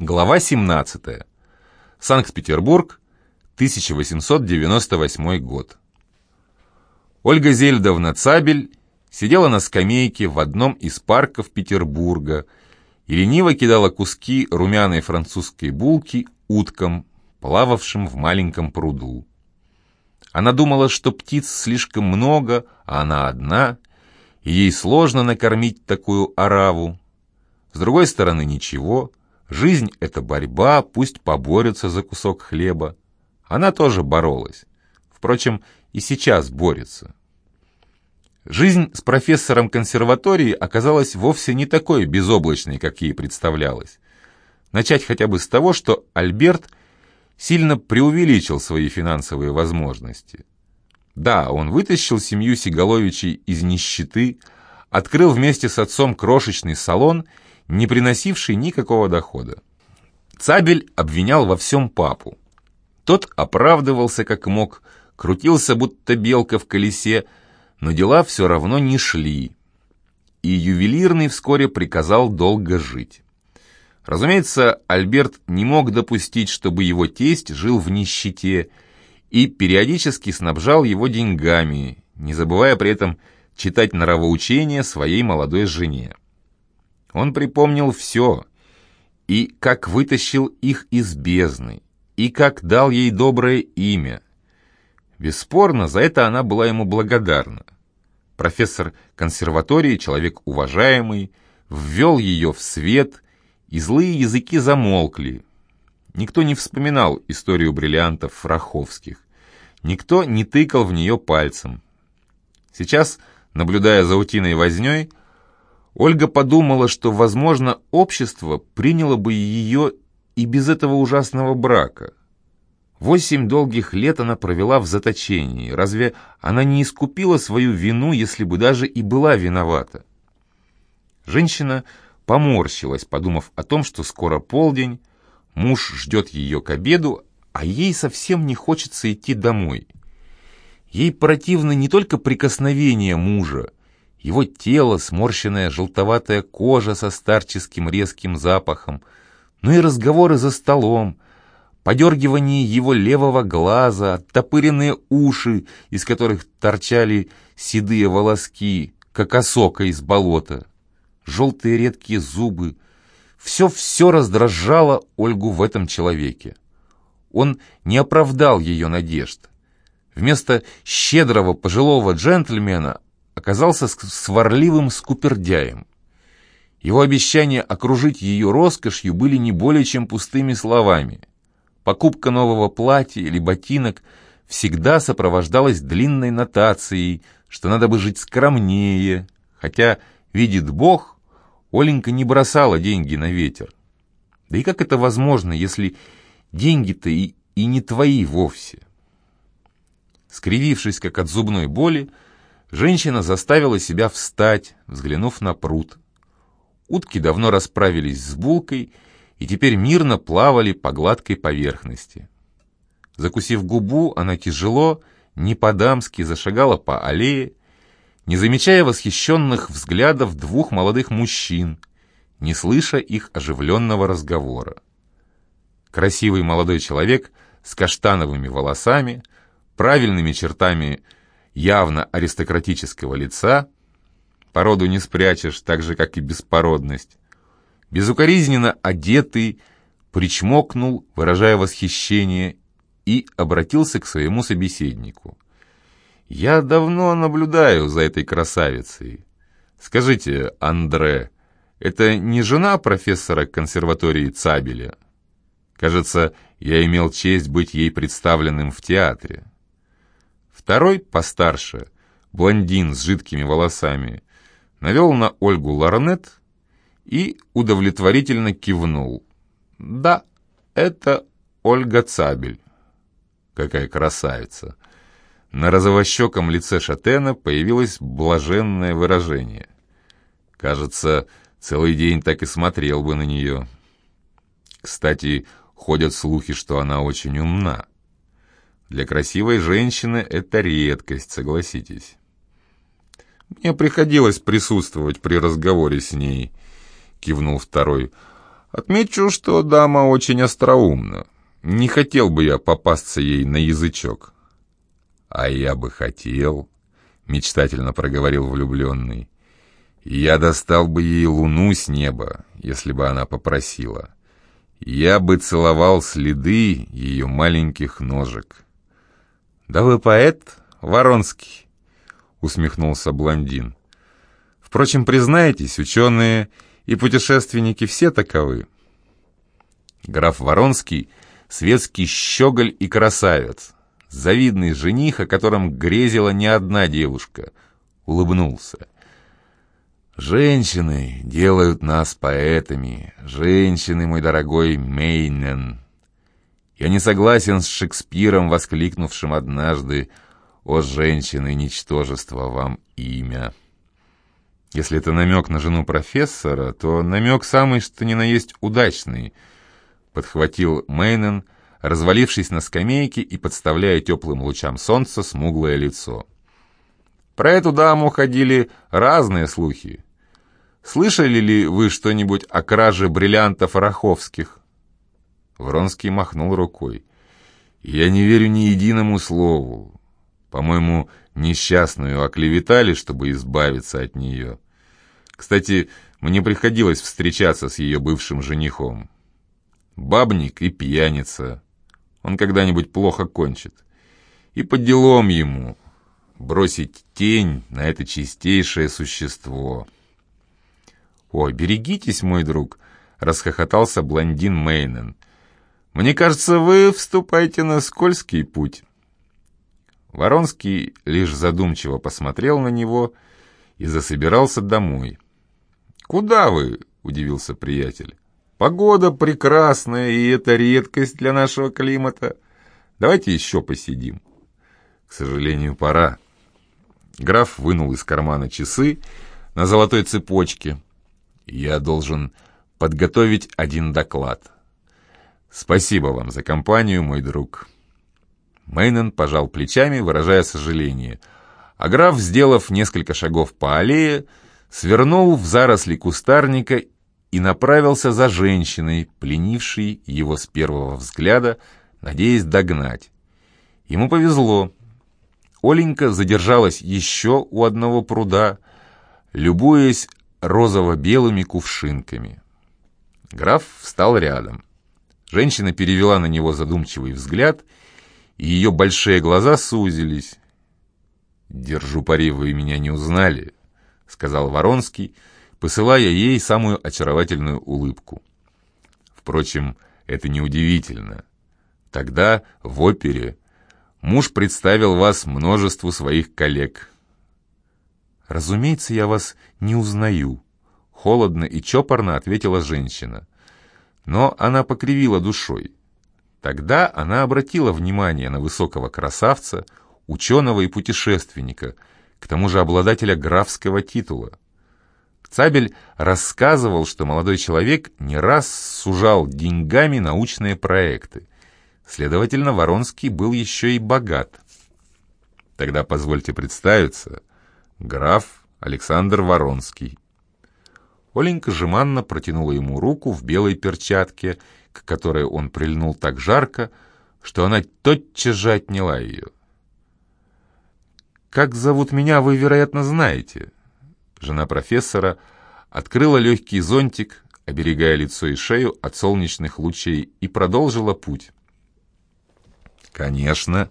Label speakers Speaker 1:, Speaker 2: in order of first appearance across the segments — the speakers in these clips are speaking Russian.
Speaker 1: Глава 17. Санкт-Петербург, 1898 год. Ольга Зельдовна Цабель сидела на скамейке в одном из парков Петербурга и лениво кидала куски румяной французской булки уткам, плававшим в маленьком пруду. Она думала, что птиц слишком много, а она одна, и ей сложно накормить такую ораву. С другой стороны, ничего — Жизнь — это борьба, пусть поборются за кусок хлеба. Она тоже боролась. Впрочем, и сейчас борется. Жизнь с профессором консерватории оказалась вовсе не такой безоблачной, как ей представлялось. Начать хотя бы с того, что Альберт сильно преувеличил свои финансовые возможности. Да, он вытащил семью Сигаловичей из нищеты, открыл вместе с отцом крошечный салон — не приносивший никакого дохода. Цабель обвинял во всем папу. Тот оправдывался как мог, крутился будто белка в колесе, но дела все равно не шли. И ювелирный вскоре приказал долго жить. Разумеется, Альберт не мог допустить, чтобы его тесть жил в нищете, и периодически снабжал его деньгами, не забывая при этом читать нравоучения своей молодой жене. Он припомнил все, и как вытащил их из бездны, и как дал ей доброе имя. Бесспорно, за это она была ему благодарна. Профессор консерватории, человек уважаемый, ввел ее в свет, и злые языки замолкли. Никто не вспоминал историю бриллиантов Раховских. Никто не тыкал в нее пальцем. Сейчас, наблюдая за утиной возней, Ольга подумала, что, возможно, общество приняло бы ее и без этого ужасного брака. Восемь долгих лет она провела в заточении. Разве она не искупила свою вину, если бы даже и была виновата? Женщина поморщилась, подумав о том, что скоро полдень, муж ждет ее к обеду, а ей совсем не хочется идти домой. Ей противно не только прикосновение мужа, его тело, сморщенная желтоватая кожа со старческим резким запахом, ну и разговоры за столом, подергивание его левого глаза, оттопыренные уши, из которых торчали седые волоски, как осока из болота, желтые редкие зубы. Все-все раздражало Ольгу в этом человеке. Он не оправдал ее надежд. Вместо щедрого пожилого джентльмена оказался сварливым скупердяем. Его обещания окружить ее роскошью были не более чем пустыми словами. Покупка нового платья или ботинок всегда сопровождалась длинной нотацией, что надо бы жить скромнее, хотя, видит Бог, Оленька не бросала деньги на ветер. Да и как это возможно, если деньги-то и, и не твои вовсе? Скривившись, как от зубной боли, Женщина заставила себя встать, взглянув на пруд. Утки давно расправились с булкой и теперь мирно плавали по гладкой поверхности. Закусив губу, она тяжело, не по-дамски зашагала по аллее, не замечая восхищенных взглядов двух молодых мужчин, не слыша их оживленного разговора. Красивый молодой человек с каштановыми волосами, правильными чертами явно аристократического лица, породу не спрячешь, так же, как и беспородность, безукоризненно одетый, причмокнул, выражая восхищение, и обратился к своему собеседнику. «Я давно наблюдаю за этой красавицей. Скажите, Андре, это не жена профессора консерватории Цабеля? Кажется, я имел честь быть ей представленным в театре». Второй, постарше, блондин с жидкими волосами, навел на Ольгу ларнет и удовлетворительно кивнул. «Да, это Ольга Цабель». Какая красавица! На розовощеком лице Шатена появилось блаженное выражение. Кажется, целый день так и смотрел бы на нее. Кстати, ходят слухи, что она очень умна. Для красивой женщины это редкость, согласитесь. Мне приходилось присутствовать при разговоре с ней, кивнул второй. Отмечу, что дама очень остроумна. Не хотел бы я попасться ей на язычок. А я бы хотел, мечтательно проговорил влюбленный. Я достал бы ей луну с неба, если бы она попросила. Я бы целовал следы ее маленьких ножек. «Да вы поэт, Воронский», — усмехнулся блондин. «Впрочем, признайтесь, ученые и путешественники все таковы». Граф Воронский — светский щеголь и красавец, завидный жених, о котором грезила не одна девушка, улыбнулся. «Женщины делают нас поэтами, женщины, мой дорогой Мейнен». Я не согласен с Шекспиром, воскликнувшим однажды «О, женщины, ничтожество вам имя!» Если это намек на жену профессора, то намек самый, что ни на есть удачный, подхватил Мейнен, развалившись на скамейке и подставляя теплым лучам солнца смуглое лицо. Про эту даму ходили разные слухи. Слышали ли вы что-нибудь о краже бриллиантов Раховских? Вронский махнул рукой. «Я не верю ни единому слову. По-моему, несчастную оклеветали, чтобы избавиться от нее. Кстати, мне приходилось встречаться с ее бывшим женихом. Бабник и пьяница. Он когда-нибудь плохо кончит. И под делом ему бросить тень на это чистейшее существо». «Ой, берегитесь, мой друг!» — расхохотался блондин Мейнен — мне кажется, вы вступаете на скользкий путь». Воронский лишь задумчиво посмотрел на него и засобирался домой. «Куда вы?» — удивился приятель. «Погода прекрасная, и это редкость для нашего климата. Давайте еще посидим». «К сожалению, пора». Граф вынул из кармана часы на золотой цепочке. «Я должен подготовить один доклад». «Спасибо вам за компанию, мой друг». Мейнон пожал плечами, выражая сожаление, а граф, сделав несколько шагов по аллее, свернул в заросли кустарника и направился за женщиной, пленившей его с первого взгляда, надеясь догнать. Ему повезло. Оленька задержалась еще у одного пруда, любуясь розово-белыми кувшинками. Граф встал рядом. Женщина перевела на него задумчивый взгляд, и ее большие глаза сузились. «Держу пари, вы меня не узнали», — сказал Воронский, посылая ей самую очаровательную улыбку. Впрочем, это неудивительно. Тогда, в опере, муж представил вас множеству своих коллег. «Разумеется, я вас не узнаю», — холодно и чопорно ответила женщина но она покривила душой. Тогда она обратила внимание на высокого красавца, ученого и путешественника, к тому же обладателя графского титула. Цабель рассказывал, что молодой человек не раз сужал деньгами научные проекты. Следовательно, Воронский был еще и богат. Тогда позвольте представиться. Граф Александр Воронский. Оленька жеманно протянула ему руку в белой перчатке, к которой он прильнул так жарко, что она тотчас же отняла ее. «Как зовут меня, вы, вероятно, знаете». Жена профессора открыла легкий зонтик, оберегая лицо и шею от солнечных лучей, и продолжила путь. «Конечно,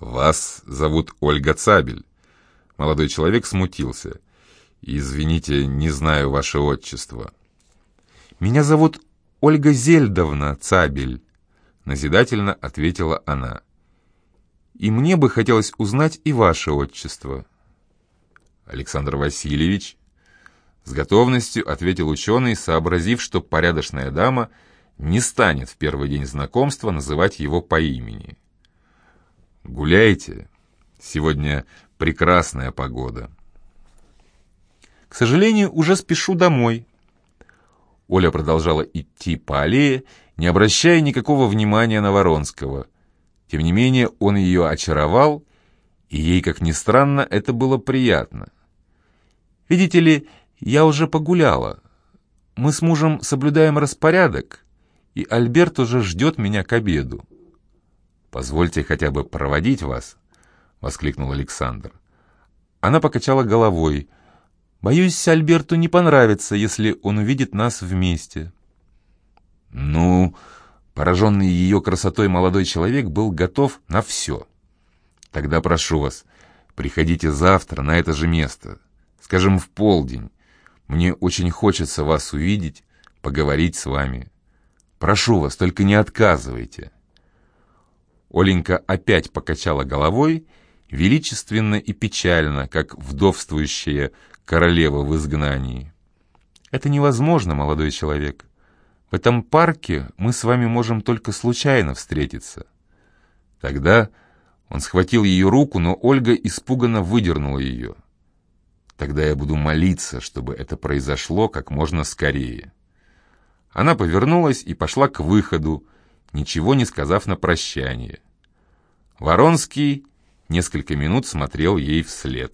Speaker 1: вас зовут Ольга Цабель». Молодой человек смутился. «Извините, не знаю ваше отчество». «Меня зовут Ольга Зельдовна Цабель», — назидательно ответила она. «И мне бы хотелось узнать и ваше отчество». «Александр Васильевич», — с готовностью ответил ученый, сообразив, что порядочная дама не станет в первый день знакомства называть его по имени. «Гуляйте. Сегодня прекрасная погода».
Speaker 2: К сожалению, уже спешу домой».
Speaker 1: Оля продолжала идти по аллее, не обращая никакого внимания на Воронского. Тем не менее, он ее очаровал, и ей, как ни странно, это было приятно.
Speaker 2: «Видите ли, я уже погуляла. мы с мужем соблюдаем распорядок, и Альберт уже ждет меня к обеду.
Speaker 1: «Позвольте хотя бы проводить вас», — воскликнул Александр.
Speaker 2: Она покачала головой. «Боюсь, Альберту не понравится, если он увидит нас вместе».
Speaker 1: «Ну...» Пораженный ее красотой молодой человек был готов на все. «Тогда прошу вас, приходите завтра на это же место, скажем, в полдень. Мне очень хочется вас увидеть, поговорить с вами. Прошу вас, только не отказывайте». Оленька опять покачала головой, величественно и печально, как вдовствующая королева в изгнании.
Speaker 2: «Это невозможно, молодой человек. В этом парке мы с вами можем только случайно встретиться».
Speaker 1: Тогда он схватил ее руку, но Ольга испуганно выдернула ее. «Тогда я буду молиться, чтобы это произошло как можно скорее». Она повернулась и пошла к выходу, ничего не сказав на прощание. Воронский несколько минут смотрел ей вслед.